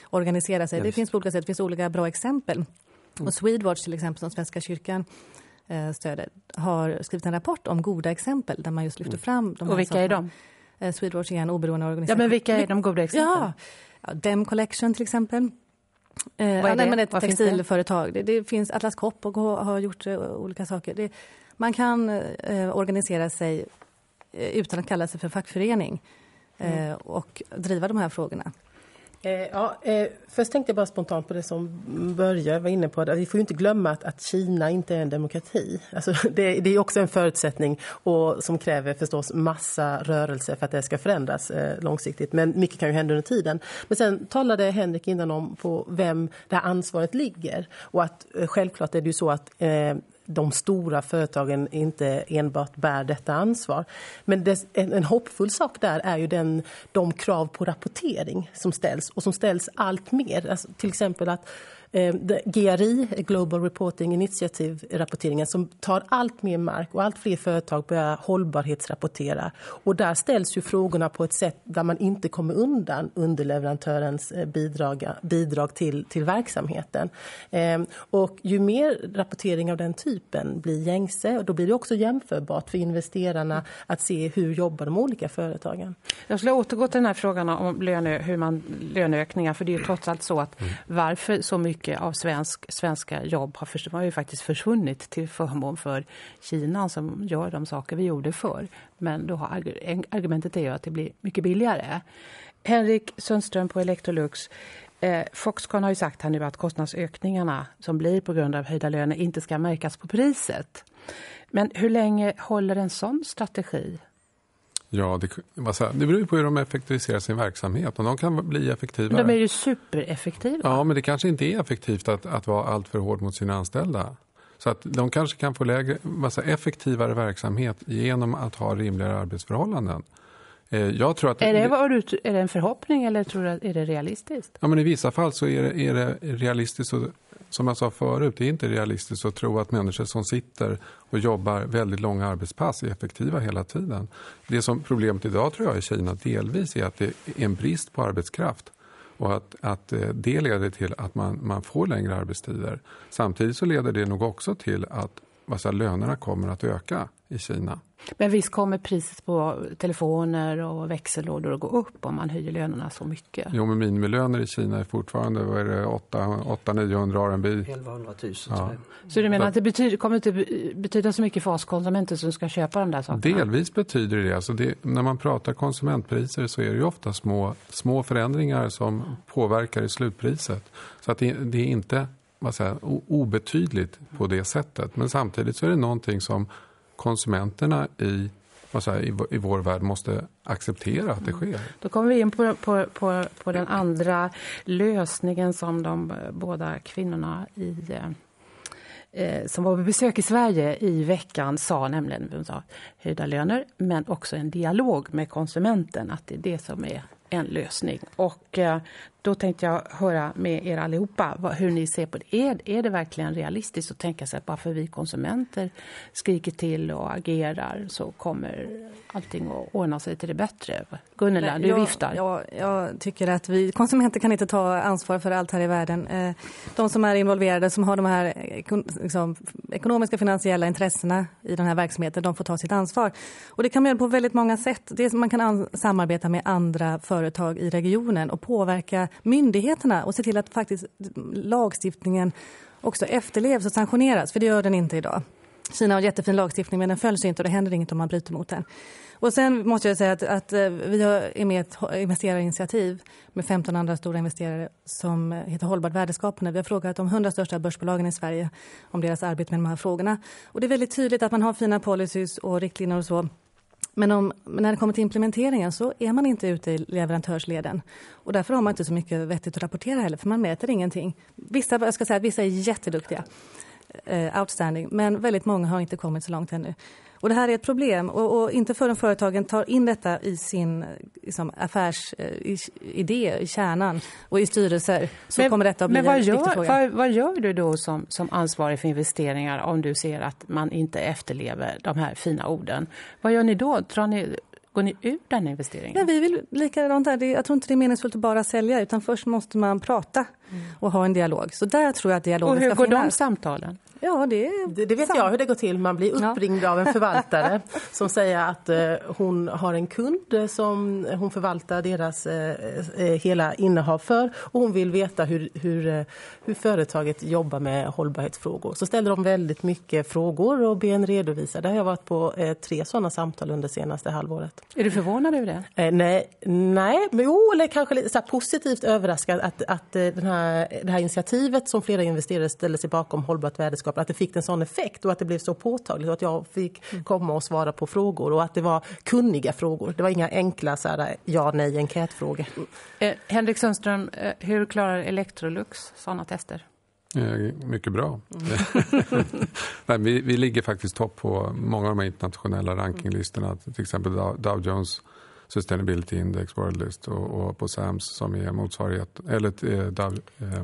organisera sig. Ja, det finns olika sätt, det finns olika bra exempel. Mm. Och Swedwatch till exempel, som Svenska kyrkan Eh, stödet har skrivit en rapport om goda exempel där man just lyfter mm. fram de Och vilka sakerna. är de? Eh, Swedwatch är en oberoende organisation. Ja, men vilka är de goda exemplen? Ja, Dem Collection till exempel. Eh, Vad är det? men ett Vad textilföretag. Finns det? det? finns Atlas Copco har gjort uh, olika saker. Det, man kan uh, organisera sig utan att kalla sig för fackförening mm. och driva de här frågorna. Eh, ja, eh, först tänkte jag bara spontant på det som Börje var inne på. Vi får ju inte glömma att, att Kina inte är en demokrati. Alltså, det, det, är också en förutsättning och som kräver förstås massa rörelse för att det ska förändras eh, långsiktigt. Men mycket kan ju hända under tiden. Men sen talade Henrik innan om på vem det här ansvaret ligger. Och att eh, självklart är det ju så att eh, de stora företagen inte enbart bär detta ansvar. Men det, en, en hoppfull sak där är ju den, de krav på rapportering som ställs och som ställs allt mer. Alltså, till exempel att eh, GRI, Global Reporting Initiative-rapporteringen som tar allt mer mark och allt fler företag börjar hållbarhetsrapportera. Och där ställs ju frågorna på ett sätt där man inte kommer undan underleverantörens eh, bidrag, bidrag till, till verksamheten. Eh, och ju mer rapportering av den typen blir gängse, och då blir det också jämförbart för investerarna att se hur jobbar de olika företagen. Jag skulle återgå till den här frågan om löne, hur man, löneökningar, för det är ju trots allt så att mm. varför så mycket mycket av svensk, svenska jobb har, för, har ju faktiskt försvunnit till förmån för Kina som gör de saker vi gjorde för. Men då har, argumentet är ju att det blir mycket billigare. Henrik Sundström på Electrolux. Eh, Foxconn har ju sagt här nu att kostnadsökningarna som blir på grund av höjda löner inte ska märkas på priset. Men hur länge håller en sån strategi? Ja, det, det beror på hur de effektiviserar sin verksamhet. Och de kan bli effektivare. De är ju supereffektiva. Ja, men det kanske inte är effektivt att, att vara allt för hård mot sina anställda. Så att de kanske kan få lägre, massa effektivare verksamhet genom att ha rimligare arbetsförhållanden. Eh, jag tror att är, det, vad du, är det en förhoppning eller tror du, är det realistiskt? Ja, men I vissa fall så är det, är det realistiskt och som jag sa förut, det är inte realistiskt att tro att människor som sitter och jobbar väldigt långa arbetspass är effektiva hela tiden. Det som problemet idag tror jag i Kina delvis är att det är en brist på arbetskraft och att, att eh, det leder till att man, man får längre arbetstider. Samtidigt så leder det nog också till att alltså, lönerna kommer att öka i Kina. Men visst kommer priset på telefoner och växellådor att gå upp om man höjer lönerna så mycket? Jo, men minimilöner i Kina är fortfarande 800-900 RMB. 1100 000. Ja. Så du menar att det betyder, kommer inte betyda så mycket för oss konsumenter som ska köpa de där sakerna? Delvis betyder det. Alltså det. När man pratar konsumentpriser så är det ju ofta små, små förändringar som påverkar i slutpriset. Så att det, det är inte vad säger, obetydligt på det sättet. Men samtidigt så är det någonting som konsumenterna i, säger, i, i vår värld måste acceptera att det sker. Då kommer vi in på, på, på, på den andra lösningen som de båda kvinnorna i eh, som var på besök i Sverige i veckan sa nämligen sa, höjda löner men också en dialog med konsumenten att det är det som är en lösning. Och eh, då tänkte jag höra med er allihopa hur ni ser på det. Är, är det verkligen realistiskt att tänka sig att bara för vi konsumenter skriker till och agerar så kommer allting att ordna sig till det bättre? Gunilla, du jag, viftar. Ja, jag tycker att vi konsumenter kan inte ta ansvar för allt här i världen. Eh, de som är involverade, som har de här liksom, ekonomiska finansiella intressena i den här verksamheten, de får ta sitt ansvar. Och det kan man göra på väldigt många sätt. Det man kan samarbeta med andra företag i regionen och påverka myndigheterna och se till att faktiskt lagstiftningen också efterlevs och sanktioneras, för det gör den inte idag. Kina har en jättefin lagstiftning men den följs inte och det händer inget om man bryter mot den. Och sen måste jag säga att, att eh, vi är med i ett investerarinitiativ med 15 andra stora investerare som eh, heter Hållbart värdeskapande. Vi har frågat de 100 största börsbolagen i Sverige om deras arbete med de här frågorna. Och det är väldigt tydligt att man har fina policies och riktlinjer och så men, om, när det kommer till implementeringen så är man inte ute i leverantörsleden. Och därför har man inte så mycket vettigt att rapportera heller, för man mäter ingenting. Vissa, jag ska säga att vissa är jätteduktiga, eh, outstanding, men väldigt många har inte kommit så långt ännu. Och det här är ett problem och, och inte förrän företagen tar in detta i sin liksom, affärsidé, eh, i kärnan och i styrelser så men, kommer detta att bli men vad en gör, viktig fråga. Vad, vad, gör du då som, som ansvarig för investeringar om du ser att man inte efterlever de här fina orden? Vad gör ni då? Drar ni Går ni ur den investeringen? Nej, vi vill likadant där. Jag tror inte det är meningsfullt att bara sälja utan först måste man prata mm. och ha en dialog. Så där tror jag att dialogen ska finnas. Och hur går de samtalen? Ja, det, det, det vet sant. jag hur det går till. Man blir uppringd ja. av en förvaltare som säger att eh, hon har en kund som hon förvaltar deras eh, eh, hela innehav för och hon vill veta hur, hur, eh, hur företaget jobbar med hållbarhetsfrågor. Så ställer de väldigt mycket frågor och ber en redovisa. Det har jag varit på eh, tre sådana samtal under senaste halvåret. Är du förvånad över det? Eh, nej, nej, men jo, eller kanske lite så positivt överraskad att, att den här, det här initiativet som flera investerare ställer sig bakom hållbart värdeskap att det fick en sån effekt och att det blev så påtagligt och att jag fick komma och svara på frågor och att det var kunniga frågor. Det var inga enkla så här, ja, nej, enkätfrågor. Eh, Henrik Sundström, eh, hur klarar Electrolux sådana tester? Eh, mycket bra. Mm. Nej, vi, vi ligger faktiskt topp på många av de internationella rankinglistorna. Till exempel Dow Jones Sustainability Index World List och, och på SAMS som är motsvarighet, eller eh, Dow, eh,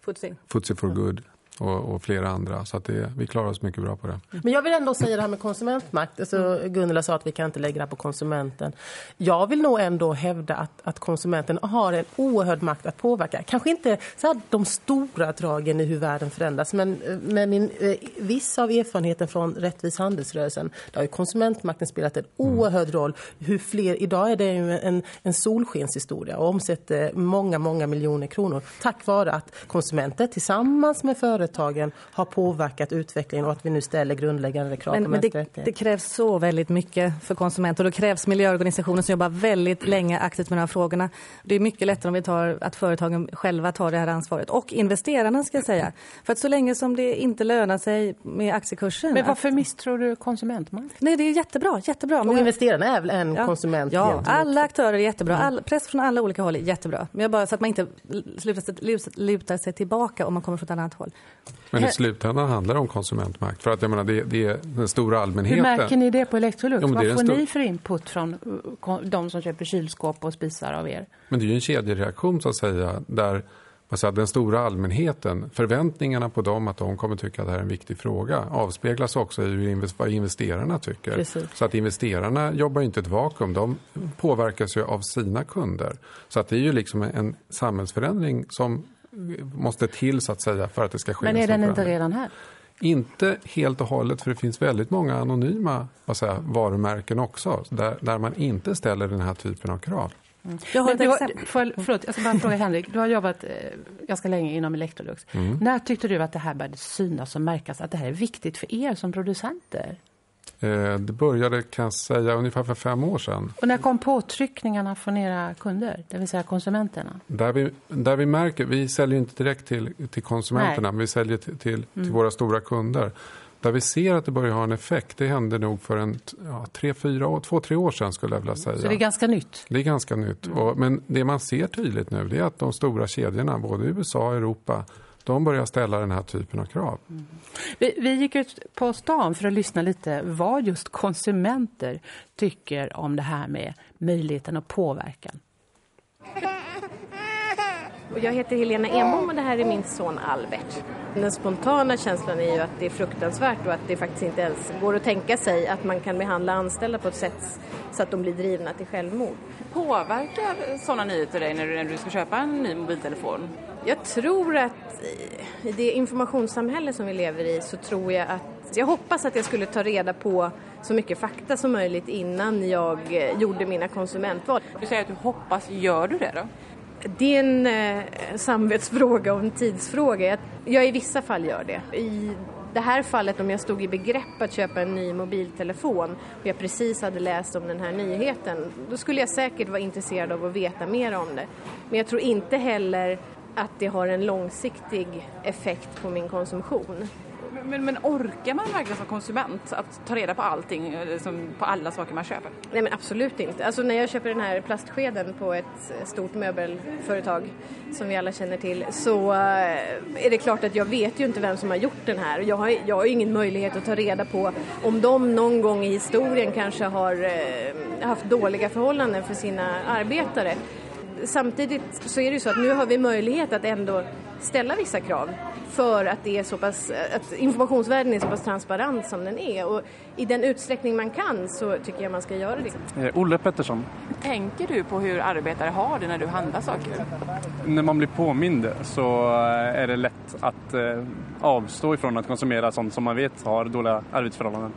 FTSE for Good och, och, flera andra. Så att det, vi klarar oss mycket bra på det. Men jag vill ändå säga det här med konsumentmakt. Alltså, Gunilla sa att vi kan inte lägga det på konsumenten. Jag vill nog ändå hävda att, att konsumenten har en oerhörd makt att påverka. Kanske inte så här, de stora dragen i hur världen förändras. Men eh, med min, eh, viss av erfarenheten från rättvis handelsrörelsen där har konsumentmakten spelat en mm. oerhörd roll. Hur fler, idag är det en, en solskenshistoria och omsätter många, många miljoner kronor. Tack vare att konsumenter tillsammans med företag företagen har påverkat utvecklingen och att vi nu ställer grundläggande krav men, på men det, det, krävs så väldigt mycket för konsumenter och det krävs miljöorganisationer som jobbar väldigt länge aktivt med de här frågorna. Det är mycket lättare om vi tar att företagen själva tar det här ansvaret och investerarna ska jag säga. För att så länge som det inte lönar sig med aktiekursen. Men varför misstror du konsumentmarknaden? Nej, det är jättebra, jättebra. Och investerarna är väl en ja. konsument? Ja, alla aktörer är jättebra. All, press från alla olika håll är jättebra. Men jag bara så att man inte lutar, lutar sig tillbaka om man kommer från ett annat håll. Men i slutändan handlar det om konsumentmakt. För att jag menar, det, det är den stora allmänheten. Hur märker ni det på Electrolux? Ja, Vad får stor... ni för input från uh, de som köper kylskåp och spisar av er? Men det är ju en kedjereaktion så att säga. Där alltså, den stora allmänheten, förväntningarna på dem att de kommer tycka att det här är en viktig fråga avspeglas också i vad investerarna tycker. Precis. Så att investerarna jobbar inte ett vakuum. De påverkas ju av sina kunder. Så att det är ju liksom en samhällsförändring som måste till så att säga för att det ska ske. Men är den inte redan här? Inte helt och hållet för det finns väldigt många anonyma vad säga, varumärken också där, där man inte ställer den här typen av krav. Mm. Jag har du har, för, förlåt, jag ska bara fråga Henrik. Du har jobbat eh, ganska länge inom Electrolux. Mm. När tyckte du att det här började synas och märkas att det här är viktigt för er som producenter? Eh, det började kan jag säga ungefär för fem år sedan. Och när kom påtryckningarna från era kunder, det vill säga konsumenterna? Där vi, där vi märker, vi säljer inte direkt till, till konsumenterna, Nej. vi säljer till, till, mm. till, våra stora kunder. Där vi ser att det börjar ha en effekt, det hände nog för en ja, tre, fyra år, två, tre år sedan skulle jag vilja säga. Så det är ganska nytt? Det är ganska nytt. Mm. Och, men det man ser tydligt nu det är att de stora kedjorna, både i USA och Europa, de börjar ställa den här typen av krav. Mm. Vi, vi, gick ut på stan för att lyssna lite vad just konsumenter tycker om det här med möjligheten att påverka Jag heter Helena Enbom och det här är min son Albert. Den spontana känslan är ju att det är fruktansvärt och att det faktiskt inte ens går att tänka sig att man kan behandla anställda på ett sätt så att de blir drivna till självmord. Påverkar sådana nyheter dig när du, när du ska köpa en ny mobiltelefon? Jag tror att i det informationssamhälle som vi lever i så tror jag att jag hoppas att jag skulle ta reda på så mycket fakta som möjligt innan jag eh, gjorde mina konsumentval. Du säger att du hoppas, gör du det då? Det är en eh, samvetsfråga och en tidsfråga. Jag, jag i vissa fall gör det. I det här fallet om jag stod i begrepp att köpa en ny mobiltelefon och jag precis hade läst om den här nyheten, då skulle jag säkert vara intresserad av att veta mer om det. Men jag tror inte heller att det har en långsiktig effekt på min konsumtion. Men, men orkar man verkligen som konsument att ta reda på allting, liksom på alla saker man köper? Nej men absolut inte. Alltså när jag köper den här plastskeden på ett stort möbelföretag som vi alla känner till så eh, är det klart att jag vet ju inte vem som har gjort den här. Jag har, jag har ingen möjlighet att ta reda på om de någon gång i historien kanske har eh, haft dåliga förhållanden för sina arbetare. Samtidigt så är det ju så att nu har vi möjlighet att ändå ställa vissa krav för att, det är så pass, att informationsvärlden är så pass transparent som den är. Och I den utsträckning man kan så tycker jag man ska göra det. Eh, Olle Pettersson. Tänker du på hur arbetare har det när du handlar saker? När man blir påmind så eh, är det lätt att eh, avstå ifrån att konsumera sånt som man vet har dåliga arbetsförhållanden.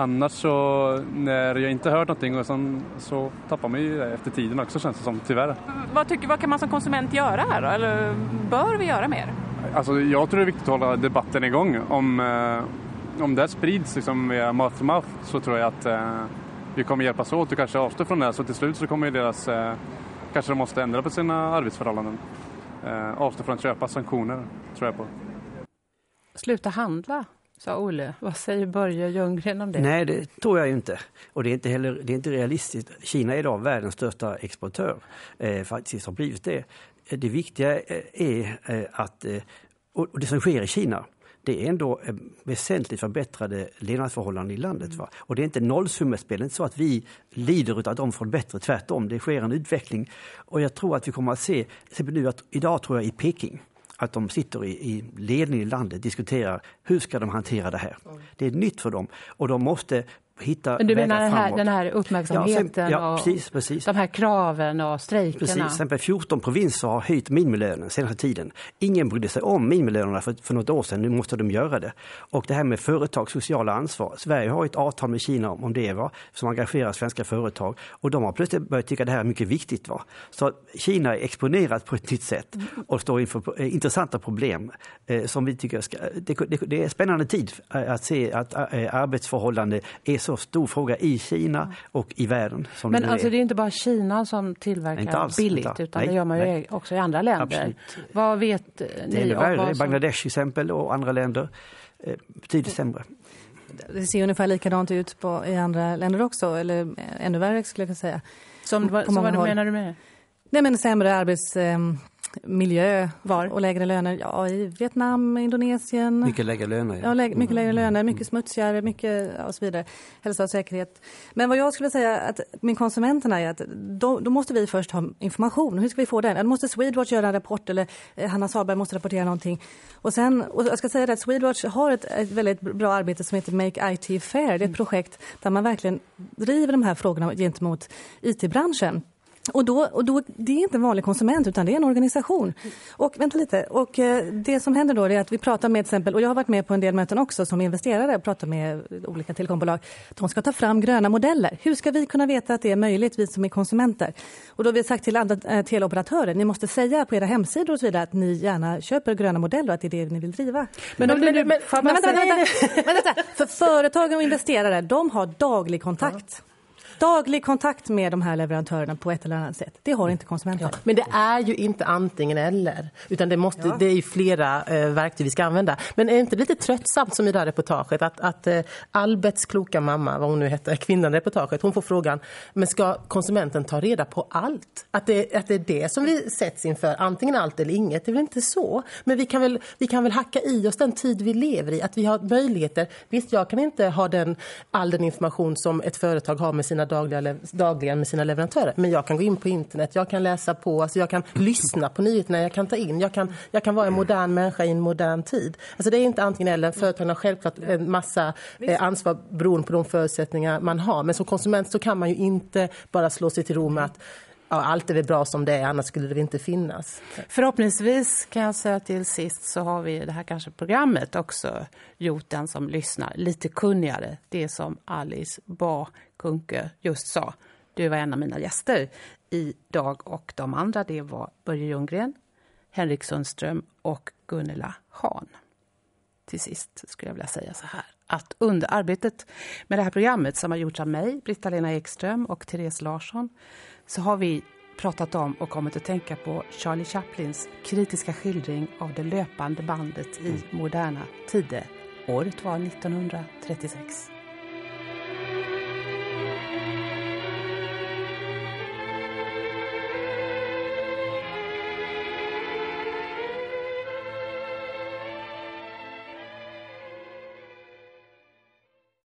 Annars så när jag inte hört någonting och sen, så tappar man ju det efter tiden också känns det som, tyvärr. Vad, tycker, vad kan man som konsument göra här då? Eller bör vi göra mer? Alltså, jag tror det är viktigt att hålla debatten igång. Om, eh, om det sprids liksom via mouth to mouth så tror jag att eh, vi kommer hjälpas åt och kanske avstå från det. Så till slut så kommer ju deras, eh, kanske de måste ändra på sina arbetsförhållanden. Eh, avstå från att köpa sanktioner, tror jag på. Sluta handla sa Olle. Vad säger Börje Ljunggren om det? Nej, det tror jag inte. Och det är inte heller det är inte realistiskt. Kina är idag världens största exportör. Eh, faktiskt har blivit det. Det viktiga eh, är eh, att, eh, och det som sker i Kina, det är ändå väsentligt förbättrade levnadsförhållanden i landet. Va? Och det är inte nollsummespel, det är inte så att vi lider av att de får det bättre, tvärtom. Det sker en utveckling. Och jag tror att vi kommer att se, nu att idag tror jag i Peking, att de sitter i, i ledningen i landet och diskuterar hur ska de hantera det här. Det är nytt för dem och de måste hitta Men du menar den här, den här uppmärksamheten ja, ja, och precis, precis. de här kraven och strejkerna? Precis, till exempel 14 provinser har höjt minimilönen senaste tiden. Ingen brydde sig om minimilönerna för, för något år sedan, nu måste de göra det. Och det här med företags sociala ansvar. Sverige har ett avtal med Kina om det, va? som engagerar svenska företag. Och de har plötsligt börjat tycka det här är mycket viktigt. Va? Så Kina är exponerat på ett nytt sätt och står inför eh, intressanta problem eh, som vi tycker ska, det, det, det är spännande tid eh, att se att eh, arbetsförhållanden är så stor fråga i Kina och i världen. Som Men det alltså är. det är inte bara Kina som tillverkar Inte alls, billigt inte. utan Nej, det gör man ju nej. också i andra länder. Absolut. Vad vet eh, Det är ni värre. vad som... Bangladesh till exempel och andra länder. Eh, betydligt sämre. Det ser ungefär likadant ut på, i andra länder också, eller eh, ännu värre skulle jag kunna säga. Som, På vad, så håll. menar du med det? Nej men sämre arbetsmiljö Var? och lägre löner. Ja, i Vietnam, Indonesien. Mycket lägre löner. Ja, lä- mycket lägre löner, mycket smutsigare, mycket ja, och så vidare. Hälsa och säkerhet. Men vad jag skulle säga att med konsumenterna är att då, då måste vi först ha information. Hur ska vi få den? Då måste Swedwatch göra en rapport eller eh, Hanna Sahlberg måste rapportera någonting. Och sen, och jag ska säga det att Swedwatch har ett, ett väldigt bra arbete som heter Make IT Fair. Det är ett projekt där man verkligen driver de här frågorna gentemot IT-branschen. Och då, och då, det är inte en vanlig konsument utan det är en organisation. Och vänta lite, och eh, det som händer då är att vi pratar med exempel, och jag har varit med på en del möten också som investerare och pratar med olika telekombolag. De ska ta fram gröna modeller. Hur ska vi kunna veta att det är möjligt, vi som är konsumenter? Och då har vi sagt till andra eh, teleoperatörer, ni måste säga på era hemsidor och så vidare att ni gärna köper gröna modeller och att det är det ni vill driva. Men om men, du- men, men- får jag bara vänta, säga- vänta, vänta, vänta. För företag och investerare, de har daglig kontakt. Daglig kontakt med de här leverantörerna på ett eller annat sätt. Det har inte konsumenten. Men det är ju inte antingen eller, utan det, måste, det är flera eh, verktyg vi ska använda. Men är det inte lite tröttsamt som i det här reportaget att, att eh, Alberts kloka mamma, vad hon nu heter, kvinnan i reportaget, hon får frågan, men ska konsumenten ta reda på allt? Att det, att det är det som vi sätts inför, antingen allt eller inget, det är väl inte så? Men vi kan väl, vi kan väl hacka i oss den tid vi lever i, att vi har möjligheter. Visst, jag kan inte ha den, all den information som ett företag har med sina dagliga, dagligen med sina leverantörer. Men jag kan gå in på internet, jag kan läsa på, alltså jag kan lyssna på nyheterna, jag kan ta in, jag kan, jag kan vara en modern människa i en modern tid. Alltså det är inte antingen eller, företagen har självklart en massa eh, ansvar beroende på de förutsättningar man har. Men som konsument så kan man ju inte bara slå sig till ro med att ja, allt är väl bra som det är, annars skulle det inte finnas. Förhoppningsvis kan jag säga till sist så har vi det här kanske programmet också gjort den som lyssnar lite kunnigare. Det som Alice Bah Kuhnke just sa. Du var en av mina gäster idag och de andra det var Börje Ljunggren, Henrik Sundström och Gunilla Hahn. Till sist skulle jag vilja säga så här att under arbetet med det här programmet som har gjorts av mig, Britta-Lena Ekström och Therese Larsson så har vi pratat om och kommit att tänka på Charlie Chaplins kritiska skildring av det löpande bandet i moderna tider. Året var 1936.